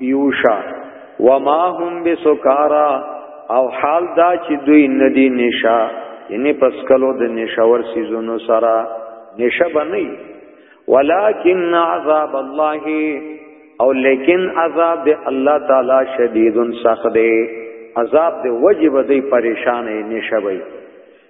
یوشا وما هم بسکارا او حال دا چې دوی ندی نشا یعنی پس کلو د نشاور سیزونو سرا نشا بنی ولیکن عذاب الله او لیکن عذاب د الله تعالی شدیدن سخت دی عذاب د وجب دی پریشان نشوي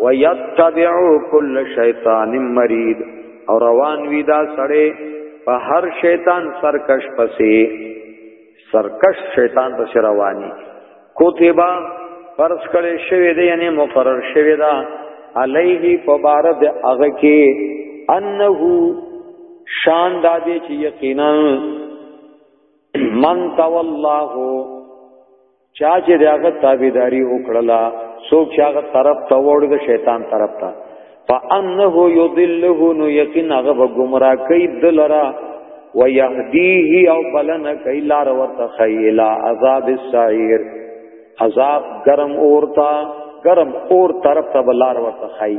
ويتبع كل شيطان مريد او روان وی دا سړی په هر شیطان سرکش پسې سرکش شیطان پسې رواني کوتیبا فرض کړي شوی دی یعنی مقرر شوی دا علیه فبارد هغه کې انه شان دادی چې یقینا من تولاه چا چې داغه تابعداري وکړلا څوک چې هغه طرف ته وړي د شیطان طرف ته فانه یضله نو یقین هغه گمراه کوي دلرا ويهديه او بلن کوي لار ورته خیلا عذاب السعیر عذاب گرم اورتا گرم اور طرف ته بلار ورته خی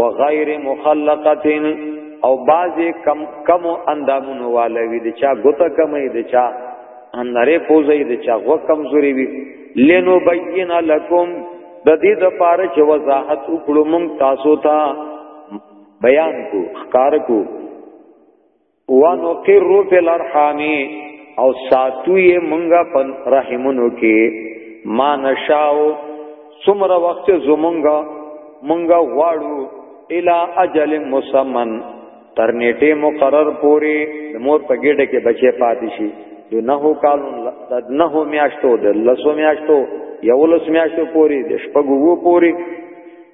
وغیر مخلقتن او بعضی کم کم اندامونو والوی د چا ګوته کمې د چا نری پوزې د چا غو کمزوري وي لینو بین لکم د دې د پاره چې وضاحت وکړو مونږ تاسو ته بیان کو ښکار کو ونقر فی الارحام او ساتو یې مونږه پن رحمونو کې ما نشاو څومره وخت زمونږه مونږه واړو الی اجل مسمن تر نیټه مقرر پوری د مور په ګډه کې بچي پاتې شي د نهو کالون د نهو میاشتو د لسو میاشتو یو لس میاشتو پوری د شپږو پوری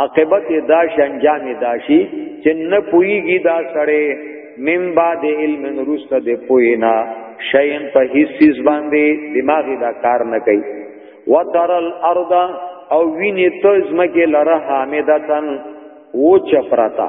عاقبت دا شنجام داشي چې نه پويږي دا سړی من بعد علم نرست د پوینا شین په هیڅ باندې دماغي دا کار نه کوي وترل ارض او ویني ته زمکه لره حامدتن و چپراتا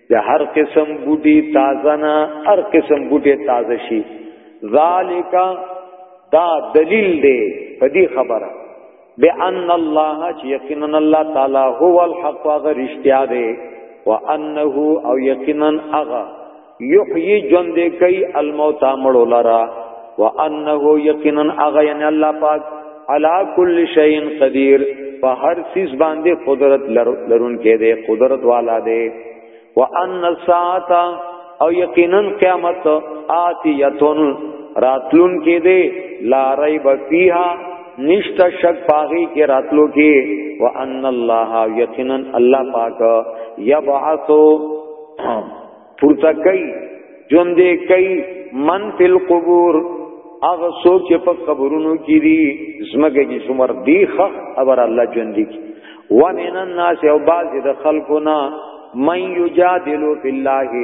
د هر قسم بوټي تازه نه هر قسم بوټي تازه شي ذالک دا دلیل دی په دې خبره بان الله چې یقینا الله تعالی هو الحق او رښتیا دی وانه او یقینا اغه یحیی ژوند کوي الموت مړو لرا وانه یقینا اغین الله پاک علا کل شیء قدیر په هر چیز باندې قدرت لرون کې دی قدرت والا دی وان الساعه او یقینا قیامت آتیتون راتلون کې دی لا ریب فیها نشتا شک پاغي کې راتلو کې وان الله یقینا الله پاک یبعثو پورته کوي جون دې کوي من فی القبور هغه څوک چې په قبرونو کې دي زمګه کې څومره دی خخ ابر الله جون دي ومن الناس او بعض د خلقنا من یجادل فی الله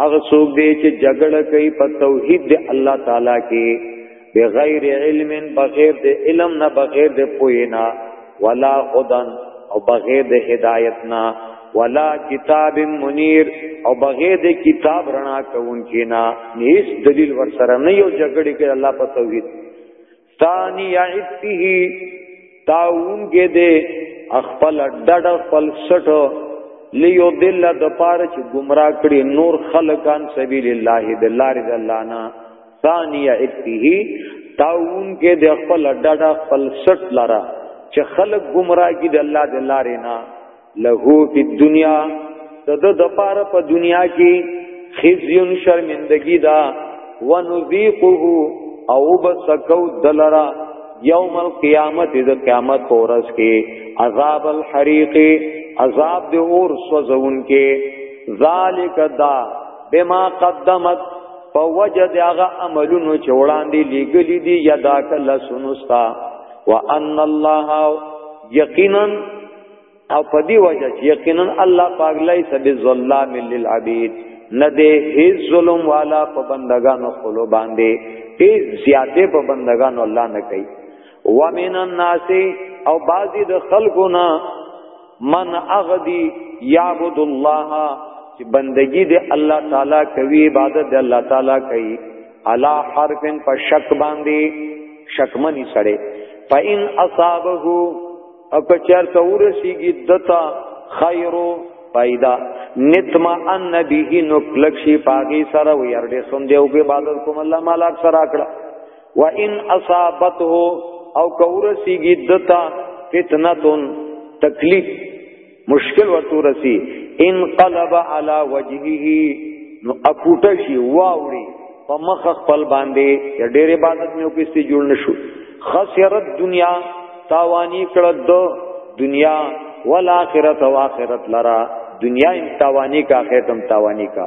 هغه څوک دی چې جګړه کوي په توحید د الله تعالی کې بغیر علم بغیر د علم نه بغیر د پوینا ولا هدن او بغیر د هدایت نه ولا کتاب منیر او بغیر د کتاب رڼا کوونکی نه هیڅ دلیل ورسره نه یو جګړه کې الله په توحید ثانی عفه تاون کې دې خپل ډډ خپل سټ لیو دل د پاره چې گمراه کړي نور خلقان سبیل الله د لارې د الله نه ثانیه اتیه تاون کې د خپل ډډه خپل سټ لره چې خلق گمراه کی د الله د لارې نه له په دنیا د د پاره په دنیا کې خزیون شرمندگی دا ونذيقه او بسکو دلرا یوم القیامت د قیامت اورس کې عذاب الحریق عذاب د اور سوزون کې ذالک دا بما قدمت په وجه د هغه عملونو چې وړاندې لګلې دي یا دا کله سنستا وان الله یقینا او په دې وجه چې یقینا الله پاک لای سبي ظلام للعبید نه دې هیڅ ظلم والا په بندگانو خپل باندې هیڅ زیاته په بندگانو الله نه کوي ومن الناس او بعضی د خلقنا من اغدی یعبد الله چې بندگی دی الله تعالی کوي عبادت دی الله تعالی کوي علا حرفن په شک باندې شکمنی سړی فإن اصابه او که چرته ورسیږي دتا خیرو پیدا نتما ان نبی نو کلک شي پاغي سره ويرډې سم دیو کې عبادت کوم الله مالک سره کړه و ان اصابته او کورسیږي دتا فتنتون تکلیف مشکل ورته رسی ان قلب علی وجهه نو اپوټه شي واوري په مخ خپل باندې ډېر عبادت مې وکړي جوړ نشو خسرت دنیا تاوانی کړه د دنیا والآخرت واخرت لرا دنیا ان تاوانی کا آخرت هم تاوانی کا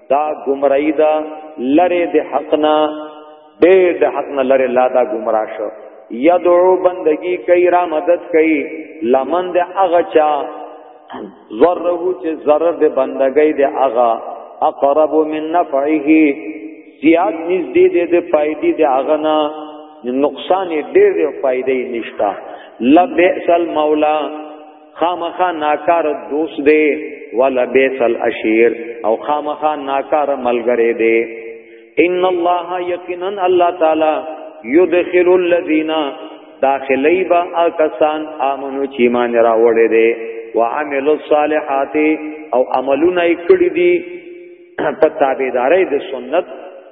دا گمراهی دا لره د حقنا ډېر د حقنا لره لا دا گمراه شو یدعو بندگی کوي را مدد کوي لمن د هغه چا ضره چې ضرر د بندګۍ د هغه اقرب من نفعه زیاد نږدې دې د فائدې د هغه نه نقصان ډېر فائدې نشتا لبئس المولا خامخا ناکار دوست دی ولا بیس الاشیر او خامخا ناکار ملګری دی ان الله یقینا الله تعالی یدخل الذین داخلی با اکسان امنو چې ایمان راوړې دي وعملوا الصالحات او عملونه کړې دي په تابعداري د سنت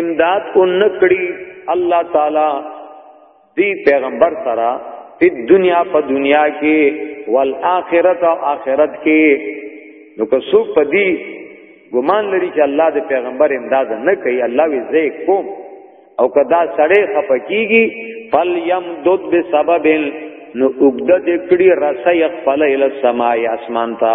امداد او نکړي الله تعالی دی پیغمبر سره په دنیا په دنیا کې والآخرت او آخرت کې نو که څوک په دې ګمان لري چې الله د پیغمبر امداد نه کوي الله وی زه کوم او کدا سړی خپکیږي فل یم دود به سبب نو وګد دکړي رسي خپل ال سماي اسمان ته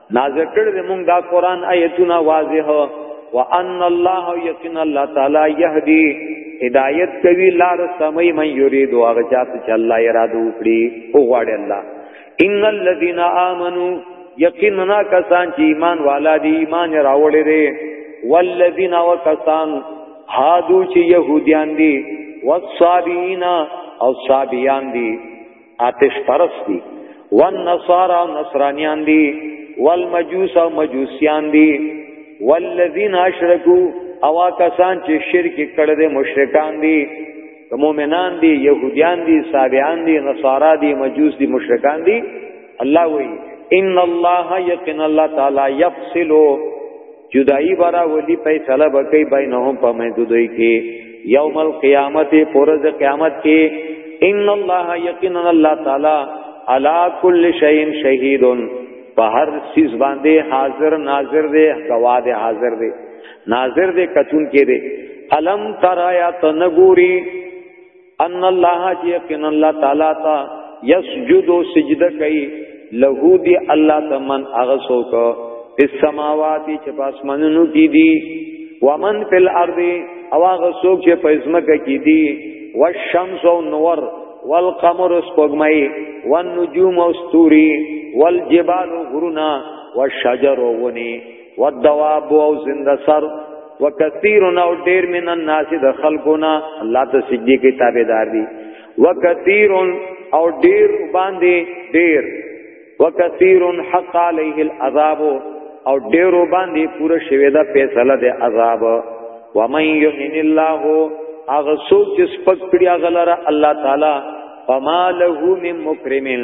نازل کړی دی مونږ دا قران آیتونه واضح وان الله یقین الله تعالی یهدی هدایت کوي لار سمي من یرید او هغه چاته چې الله اراده وکړي او غواړي الله ان الذين امنوا یقینا کسان چې ایمان والا دي ایمان راوړي دي والذین وکسان هادو چې يهوديان دي والصابئین او صابئان دي آتش پرست دي والنصارى نصرانيان دي والمجوس او مجوسيان دي والذین اشرکو اوا کسان چې شرک کړه دې مشرکان دي مومنان دي يهوديان دي صابئان دي نصارا دي مجوس دي مشرکان دي الله وی ان الله یقین الله تعالی یفصلو جدائی برا ولی فیصله بکی بینهم پا مندودوی کی یوم القیامت پورز قیامت کی ان الله یقینا الله تعالی علا کل شیء شهید په هر چیز باندې حاضر ناظر دی گواه دی حاضر دی ناظر دی کتون کې دی علم ترایا تنګوري ان الله یقین الله تعالی تا یسجد سجده کوي له دی الله تمن هغه څوک په سماوات چې په اسمانونو کې دي ومن فی الارض او هغه څوک چې په ځمکه کې دي والشمس او نور والقمر سپوږمۍ والنجوم او ستوري والجبال غرونه والشجر ونی والدواب او زنده سر وکثیر او ډیر من الناس د خلقنا الله ته سجدي کې تابعدار دي وکثیر او ډیر باندې ډیر وکثیر حق علیه العذاب او ډیر باندې پوره شوی دا فیصله د عذاب و من یهن الله اغه سوچ سپک کړي غلره الله تعالی فما له من مکرمن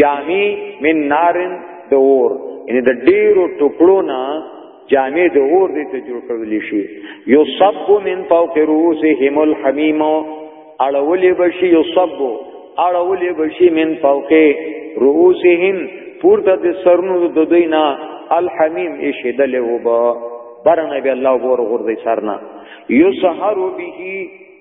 جامع من نارن د اور یعنی د ډیرو ټوکړو نه جامع د اور دې ته جوړ کړل شي یو صب من فوق رؤسهم الحمیم اړولې بشي یو صب اړولې بشي من فوق رؤسهم پورته د سرونو د دوی نه الحمیم اشدل وبا برنه به الله ور غردي سرنا یسحر به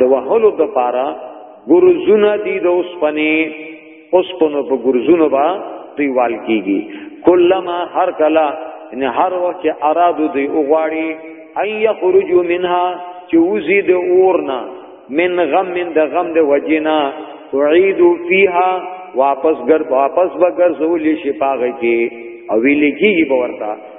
د وهلو د پاره ګرزونه دي د اوسپنې اوسپنو په ګرزونو با دوی وال کیږي کلمہ هر کلا ان هر وخت چې ارادو دی اوغواړي اي يخرجوا منها چې وزي د اورنا من غم من د غم د وجنا تعيدوا فيها واپس ګر واپس بغیر زول شي پاغه کې او ویل کیږي باورتا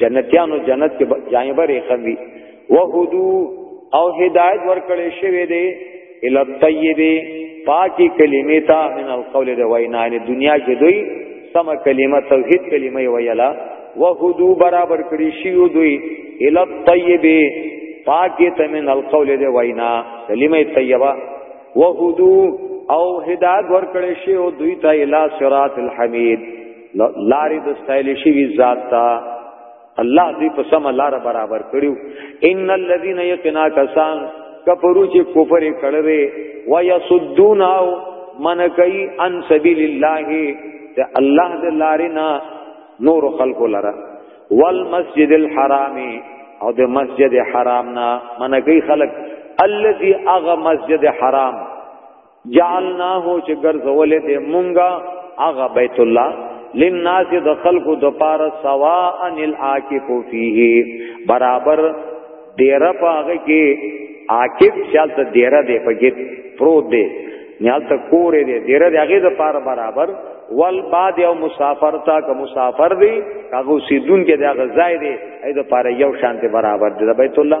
جنتیانو جنت کې جانبرې خوي وهدو او هدایت ورکړې شوی دی ال الطیب پاکی کلمې تا من القول د وینا نه دنیا کې دوی سم کلمه توحید کلمه ویلا وهدو برابر کړی شی دوی ال الطیب پاکی ته من القول د وینا کلمه طیبه وهدو او هدایت ورکړې شی دوی ته الی صراط الحمید لارې د ستایل شوی ذات ته الله دې په سم لار برابر کړیو ان الذين يقنا کسان کفرو چې کفر کړي و يسدون او من کوي ان سبيل الله ته الله دې لارې نه نور خلق لره والمسجد الحرام او د مسجد حرام نه من کوي خلق الذي اغه مسجد حرام جعلناه چې ګرځولې دې مونږه هغه بیت الله للناس د خلقو د پار سوا ان العاکف فيه برابر دیر پاغه کې عاکف شالت دیر دې پکې پروت دې نیال ته کورې دې دیر دې هغه د پار برابر ول بعد یو مسافر تا که مسافر دی هغه سیدون کې دا غزای دی اې د پاره یو شانته برابر دی بیت الله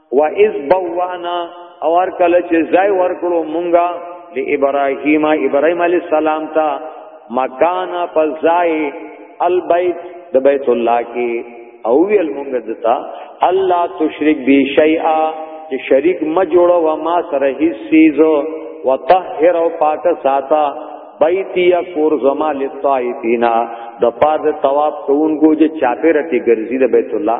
و اذ بوانا او هر کله چې ځای ورکړو مونږه د ابراهیم ابراهیم علی السلام ته مکان فزای البیت د بیت الله کې او ویل مونږ دتا الله تشرک بی شیئا چې شریک ما جوړو و ما سره هیڅ چیز وطهر او پاک ساته بیتی یا کور زما لطائفینا د پاد تواب کوونکو چې چاپه رتی ګرځي د بیت الله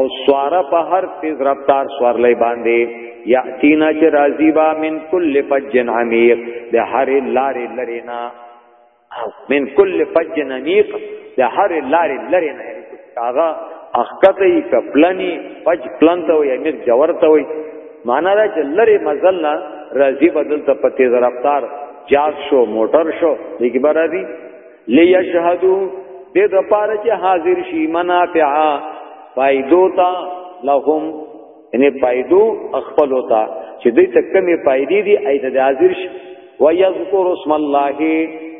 او سواره په هر تیز رفتار سوارلې باندې یاتینا چې راضی با من کل فج عمیق د هر لارې لرینا من کل فج عمیق د هر لارې لرینا هغه اخکته ای کپلنی فج پلنته وي امیر جورته وي معنا دا چې لری مزل نه راضی بدل ته په تیز رفتار جاز شو موټر شو دګبر راضی ليشهدوا دې د پاره چې حاضر شي منافعا فائدو تا لهم ان فائدو خپل ہوتا چې دې ته کمی فائدې دي اې د حاضر شي ويذكر اسم الله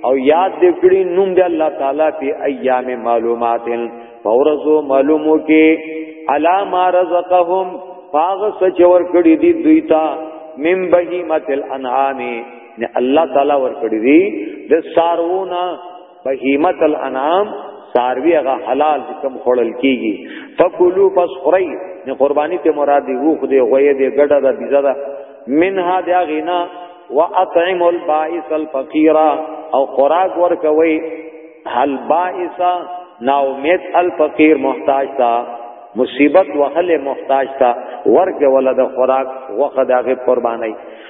او یاد دې کړی نوم دې الله تعالی په ایام معلومات فورزو معلومو کې علا ما رزقهم پاغ سچور کړی دي دوی ته من بهیمت الانعام نه الله تعالی ور کړی دی د سارونه بهیمت الانعام ساروی هغه حلال کوم خړل کیږي فکلوا پس خری نه قربانی ته مراد دی وو خدای غوی دی ګډه د بيزه ده منها د غینا واطعم البائس الفقير او خوراک ورکوي هل بائس نا امید الفقير محتاج تا مصیبت وهله محتاج تا ورګه ولده خوراک وخت هغه قرباني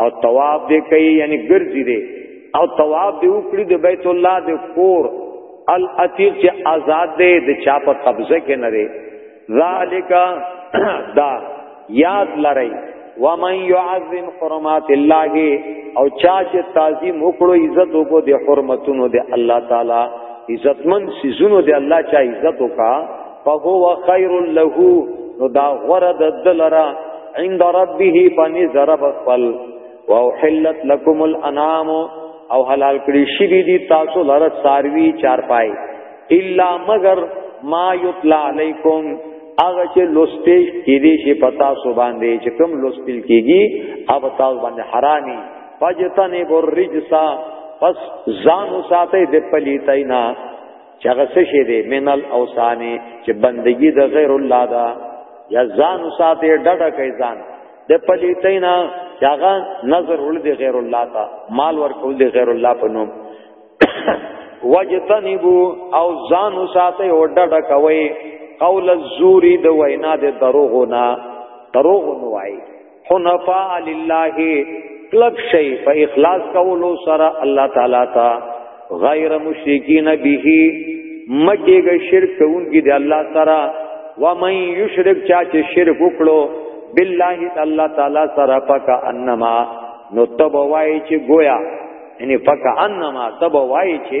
او طواف دې کوي یعنی ګرځي دې او طواف دې وکړي د بیت الله د کور الاتیق چې آزاد دې د چا په قبضه کې نه دې ذالک دا یاد لرئ ومن يعظم حرمات الله او چا چې تعظیم وکړو عزت وکړو د حرمتونو د الله تعالی عزتمن سيزونو د الله چا عزت وکړه فهو خير له نو دا غره د دلرا عند ربه پني ضرب خپل او حلت لكم الانام او حلال کړي شي دي تاسو لره ساروي چار پای الا مگر ما یطلع علیکم هغه چې لوستې کې دي شي پتا سو باندې چې کوم لوستل کېږي او تاسو باندې حرامي فجتنی برجسا پس ځان ساتي د پلیتای نه چې هغه څه شي دی من الاوثان چې بندگی د غیر الله دا یا ځان ساتي ډډه کوي ځان د پلیتینا چې هغه نظر ول دی غیر الله تا مال ورکول دی غیر الله په نوم وجتنبو او ځان ساتي او ډډه کوي قول الزوري د وینا د دروغونه دروغ نوای حنفاء لله کلک شي په اخلاص کولو سره الله تعالی تا غیر مشرکین به مکیږي شرک کوونکی دی الله سره و من یشرک چا چې شرک وکړو بالله الله تعالی سره پک انما نو تب وای چې گویا یعنی پک انما تب وای چې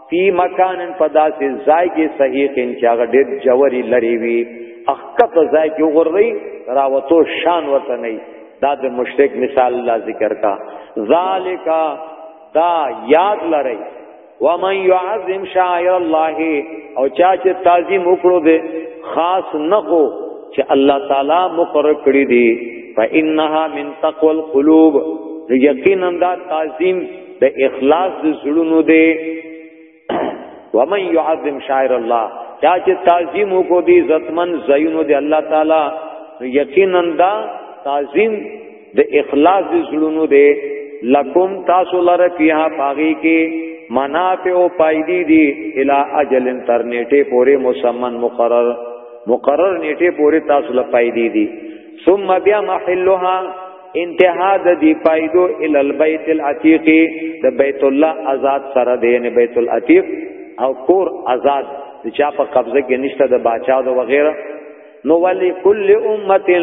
فی مکانن پداسې ځای کې صحیح چې هغه ډېر جوړی لري وي اخکت ځای کې وګورئ راوتو شان ورته نه دا د مشرک مثال لا ذکر کا ذالک دا یاد لرئ ومن يعظم شعائر الله او چا چې تعظیم وکړو دې خاص نه کو چې الله تعالی مقرر کړی دی فإنها من تقوى القلوب یقینا دا تعظیم د اخلاص د زړونو دی ومن يعظم شاعر الله چا چې تعظیم وکړو دی عزتمن زینو دی الله تعالی یقینا دا تعظیم د اخلاص د زړونو دی لکم تاسو لره پیه پاغي کې منافع او پایدی دی الی اجل انټرنیټه پورې مسمن مقرر مقرر نیټه پورې تاسو لپاره پایدی دی ثم بیا محلها انتها د دی پایدو ال البیت العتیق د بیت الله آزاد سره دی نه بیت العتیق او کور آزاد د چا په قبضه کې نشته د باچا او وغیرہ نو ولی کل امه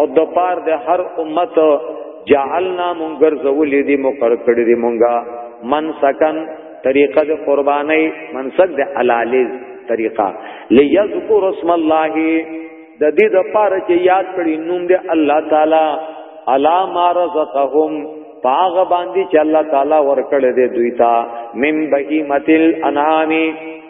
او د پار د هر امت جعلنا منګر زولې دی مقر کړی دی مونږه من سکن طریقه د قربانای منسک د علالیز طریقه لیذکر اسم الله د دې د پاره چې یاد کړي نوم دې الله تعالی الا ما رزقهم پاغ باندې چې الله تعالی ورکړ دې دوی ته مم بهیمتل انعام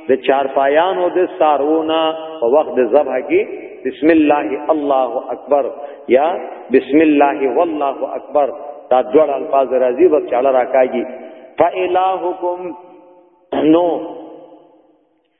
د چار پایانو د سارونه په وخت د ذبح کې بسم الله الله اکبر یا بسم الله والله اکبر دا دوړ الفاظ راځي وخت چاله راکاږي فإلهکم نو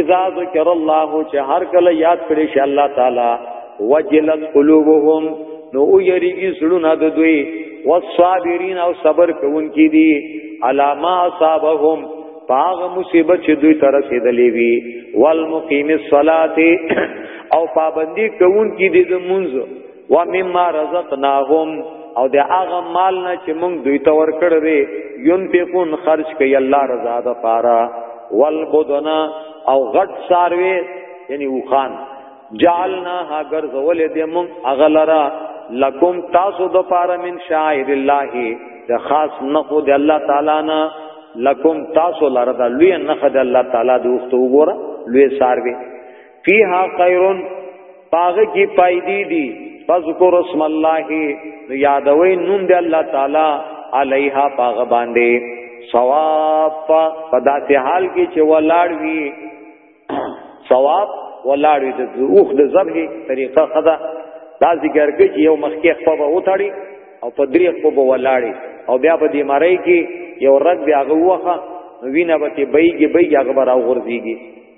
اذا ذکر الله چې هر کله یاد کړي شي الله تعالی وجلت قلوبهم نو او یریږي سړونه د دوی والصابرین او صبر کوونکي دي علاما اصابهم پاغ مصیبت چې دوی تر رسیدلې وي والمقیم الصلاه او پابندي کوونکي دي د منځ و مما رزقناهم او د هغه مال نه چې موږ دوی ته ورکړ دی ينفقون خرج کوي الله رضا ده پارا والبدنا او غټ ساروي یعنی وخان جعلنا ها غرزول دې موږ اغلرا لکم تاسو د پارا من شاعر الله د خاص نخو د الله تعالی نه لکم تاسو لره د لوی نخ د الله تعالی د وخت وګوره لوی ساروي فیها خیرون پاغه کی پایدی دی فذکر اسم الله نو یادوي نوم دی الله تعالی علیها پاغه باندې ثواب پدا ته حال کې چې ولاړ وی ثواب ولاړ وی د اوخ د ذبح طریقه خدا دا ذکر کې چې یو مخکې خپل به وتاړي او په درې خپل به ولاړي او بیا په دې مړی کې یو رد بیا غوخه وینه به ته بیګي بیګي هغه راو غورځيږي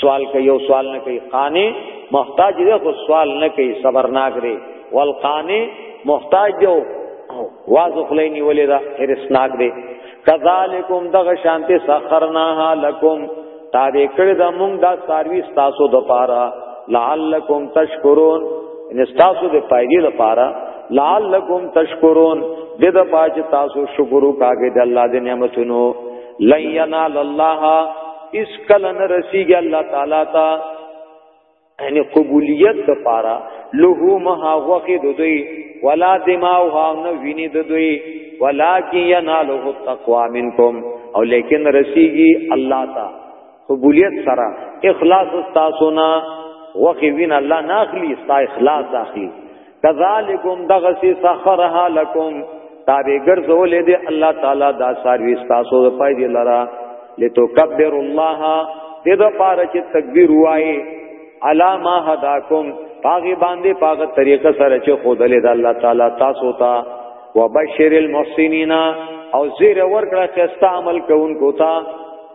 سوال کوي یو سوال نه کوي قانع محتاج دی خو سوال نه کوي صبرناک دی والقانع محتاج دی وازو خلینی ولی دا حرسناک دی کذالکم دغه شانته سخرناها لکم تابع کړی دا مونږ دا ساروی تاسو د پاره لعلکم تشکرون ان تاسو د پایدې د پاره لعلکم تشکرون د د پاج تاسو شکر وکاږي د الله د نعمتونو لینال الله اس کله نه رسیږي الله تعالی ته یعنی قبولیت د پاره له مها وقې د دوی ولا دماغها نو ویني د دوی ولکن ينالو التقوا منکم او لیکن رسیږي الله تا قبولیت سره اخلاص تاسو نه وقې وین الله ناخلی ستا اخلاص اخلي کذالکم دغسی سخرها لکم تابع ګرځولې دې الله تعالی دا ساروي تاسو د پای دی لرا لتکبر الله دې د پاره چې تکبیر وای علا ما هداکم پاغي باندې پاغه طریقه سره چې خودلې د الله تعالی تاسو ته وبشر المحسنین او زیر ورکړه چې ستا عمل کوونکو ته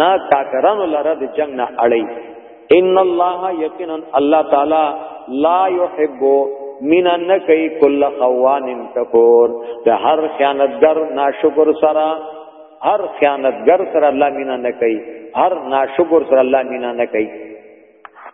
نه کافرانو لره د جنگ نه اړي ان الله یقینا الله تعالی لا يحب من نکي كل خوان کفور د هر خیانتګر ناشکر سره هر خیانتګر سره الله مینا نکي هر ناشکر سره الله مینا نکي